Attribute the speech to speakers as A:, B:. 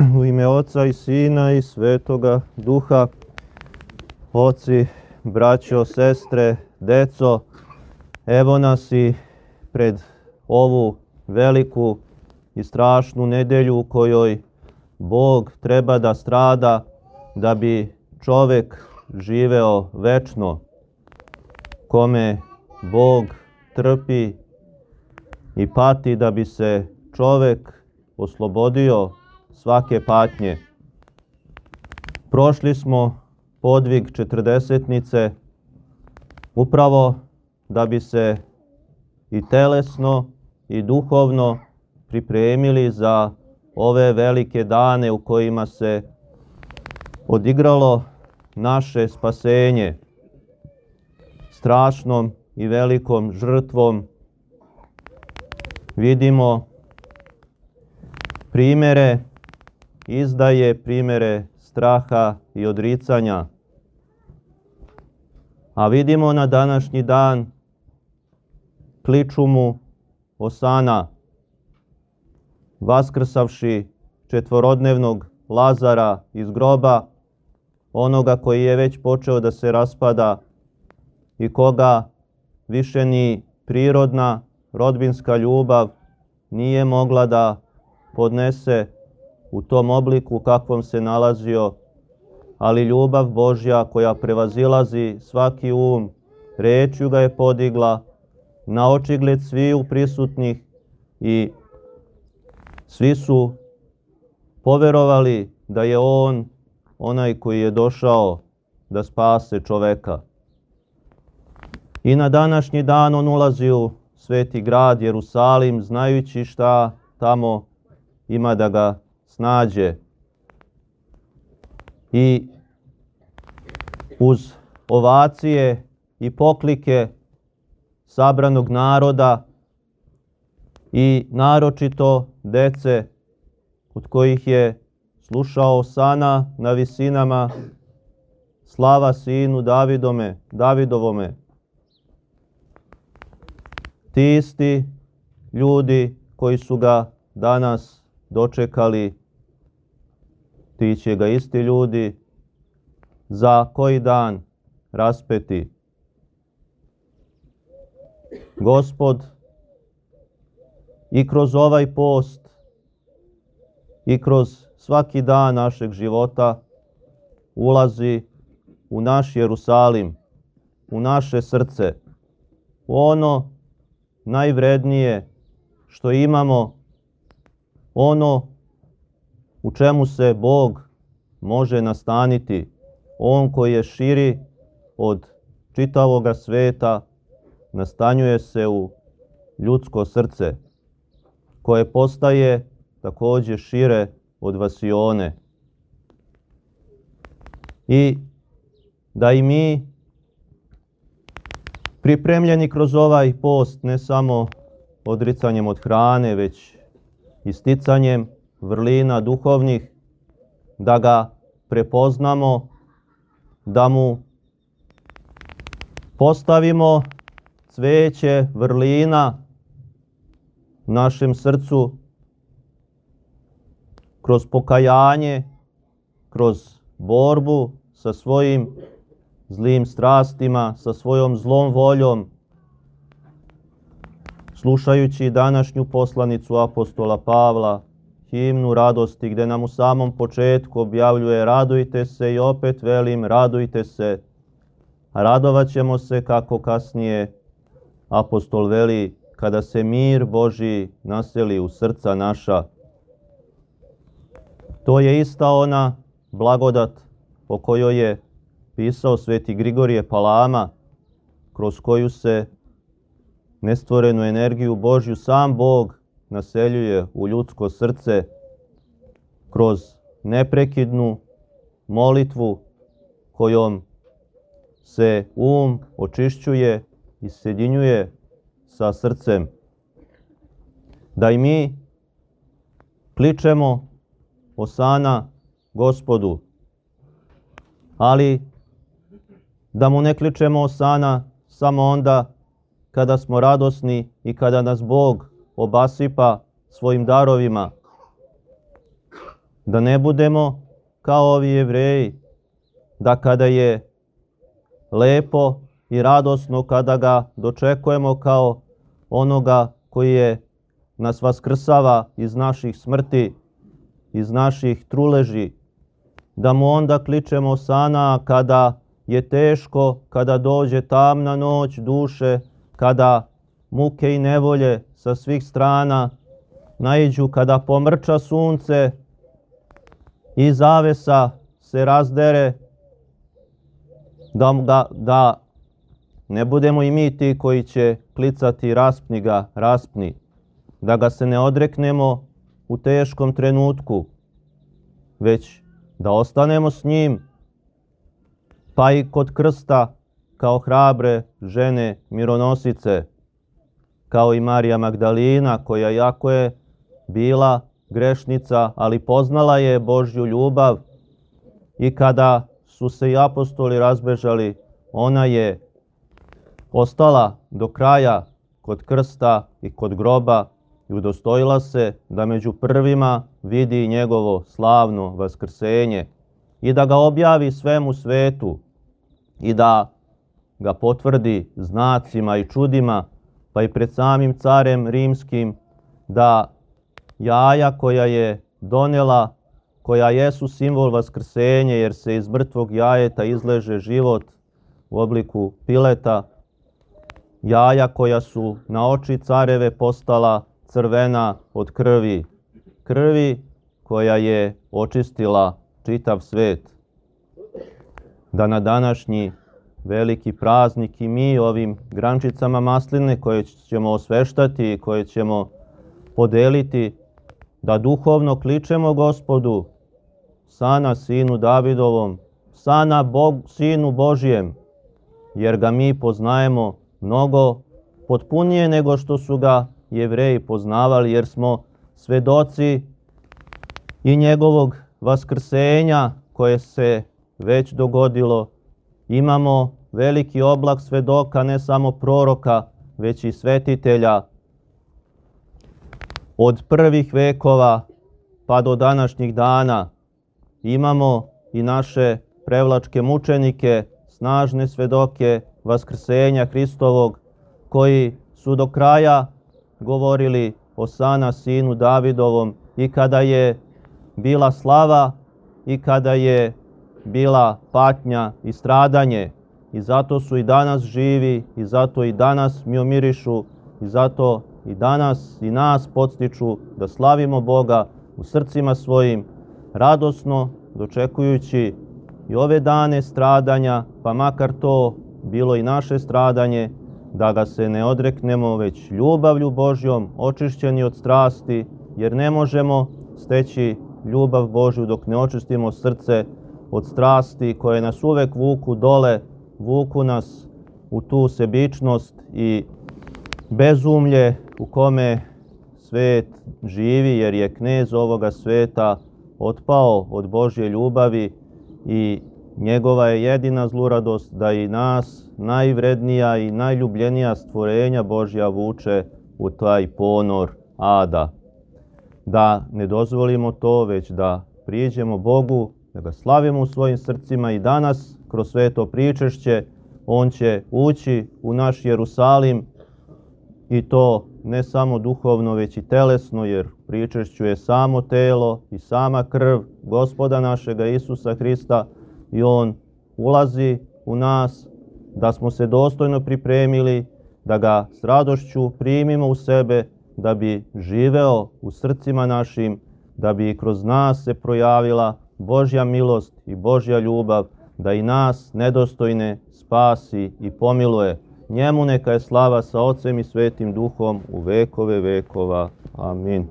A: U ime Oca i Sina i Svetoga Duha, oci, braćo, sestre, deco, evo nas i pred ovu veliku i strašnu nedelju u kojoj Bog treba da strada da bi čovek živeo večno, kome Bog trpi i pati da bi se čovek oslobodio svake patnje. Prošli smo podvig četrdesetnice upravo da bi se i telesno i duhovno pripremili za ove velike dane u kojima se odigralo naše spasenje strašnom i velikom žrtvom. Vidimo primere izdaje, primere straha i odricanja. A vidimo na današnji dan kliču mu Osana, vaskrsavši četvorodnevnog Lazara iz groba, onoga koji je već počeo da se raspada i koga više ni prirodna rodbinska ljubav nije mogla da podnese u tom obliku kakvom se nalazio, ali ljubav Božja koja prevazilazi svaki um, rečju ga je podigla na očigled sviju prisutnih i svi su poverovali da je on onaj koji je došao da spase čoveka. I na današnji dan on ulazi u sveti grad Jerusalim znajući šta tamo ima da ga snađe. I uz ovacije i poklike sabranog naroda i naročito dece od kojih je slušao sana na visinama slava sinu Davidome, Davidovome. Ti isti ljudi koji su ga danas dočekali, ti će ga isti ljudi za koji dan raspeti. Gospod i kroz ovaj post i kroz svaki dan našeg života ulazi u naš Jerusalim, u naše srce, u ono najvrednije što imamo, ono u čemu se Bog može nastaniti, On koji je širi od čitavoga sveta, nastanjuje se u ljudsko srce, koje postaje takođe šire od vasione. I da i mi pripremljeni kroz ovaj post ne samo odricanjem od hrane, već isticanjem vrlina duhovnih, da ga prepoznamo, da mu postavimo cveće vrlina našem srcu kroz pokajanje, kroz borbu sa svojim zlim strastima, sa svojom zlom voljom, slušajući današnju poslanicu apostola Pavla, himnu radosti, gde nam u samom početku objavljuje radujte se i opet velim radujte se. Radovat ćemo se kako kasnije apostol veli kada se mir Boži naseli u srca naša. To je ista ona blagodat o kojoj je pisao sveti Grigorije Palama, kroz koju se nestvorenu energiju Božju sam Bog naseljuje u ljudsko srce kroz neprekidnu molitvu kojom se um očišćuje i sjedinjuje sa srcem. Da i mi kličemo osana gospodu, ali da mu ne kličemo osana samo onda kada smo radosni i kada nas Bog obasipa svojim darovima, Da ne budemo kao ovi jevreji, da kada je lepo i radosno, kada ga dočekujemo kao onoga koji je nas vaskrsava iz naših smrti, iz naših truleži, da mu onda kličemo sana kada je teško, kada dođe tamna noć duše, kada muke i nevolje sa svih strana naiđu, kada pomrča sunce i zavesa se razdere, da, da, da ne budemo i mi ti koji će klicati raspni ga, raspni, da ga se ne odreknemo u teškom trenutku, već da ostanemo s njim, pa i kod krsta kao hrabre žene mironosice, kao i Marija Magdalina koja jako je bila grešnica, ali poznala je Božju ljubav i kada su se i apostoli razbežali, ona je ostala do kraja kod krsta i kod groba i udostojila se da među prvima vidi njegovo slavno vaskrsenje i da ga objavi svemu svetu i da ga potvrdi znacima i čudima, pa i pred samim carem rimskim, da jaja koja je donela, koja jesu simbol vaskrsenja, jer se iz mrtvog jajeta izleže život u obliku pileta, jaja koja su na oči careve postala crvena od krvi, krvi koja je očistila čitav svet. Da na današnji veliki praznik i mi ovim grančicama masline koje ćemo osveštati i koje ćemo podeliti, da duhovno kličemo gospodu, sana sinu Davidovom, sana Bog, sinu Božijem, jer ga mi poznajemo mnogo potpunije nego što su ga jevreji poznavali, jer smo svedoci i njegovog vaskrsenja koje se već dogodilo. Imamo veliki oblak svedoka, ne samo proroka, već i svetitelja. Od prvih vekova pa do današnjih dana imamo i naše prevlačke mučenike, snažne svedoke vaskrsenja Hristovog, koji su do kraja govorili o sana sinu Davidovom i kada je bila slava i kada je bila patnja i stradanje i zato su i danas živi i zato i danas mi omirišu i zato i danas i nas podstiču da slavimo Boga u srcima svojim radosno dočekujući i ove dane stradanja, pa makar to bilo i naše stradanje, da ga se ne odreknemo, već ljubavlju Božjom, očišćeni od strasti, jer ne možemo steći ljubav Božju dok ne očistimo srce od strasti koje nas uvek vuku dole, vuku nas u tu sebičnost i bezumlje u kome svet živi, jer je knez ovoga sveta otpao od Božje ljubavi i njegova je jedina zluradost da i nas, najvrednija i najljubljenija stvorenja Božja vuče u taj ponor ada. Da ne dozvolimo to, već da prijeđemo Bogu, da ga slavimo u svojim srcima i danas kroz sveto pričešće, on će ući u naš Jerusalim i to ne samo duhovno, već i telesno, jer pričešću je samo telo i sama krv gospoda našega Isusa Hrista i on ulazi u nas da smo se dostojno pripremili, da ga s radošću primimo u sebe, da bi živeo u srcima našim, da bi kroz nas se projavila Božja milost i Božja ljubav, da i nas nedostojne spasi i pomiluje. Njemu neka je slava sa Otcem i Svetim Duhom u vekove vekova. Amin.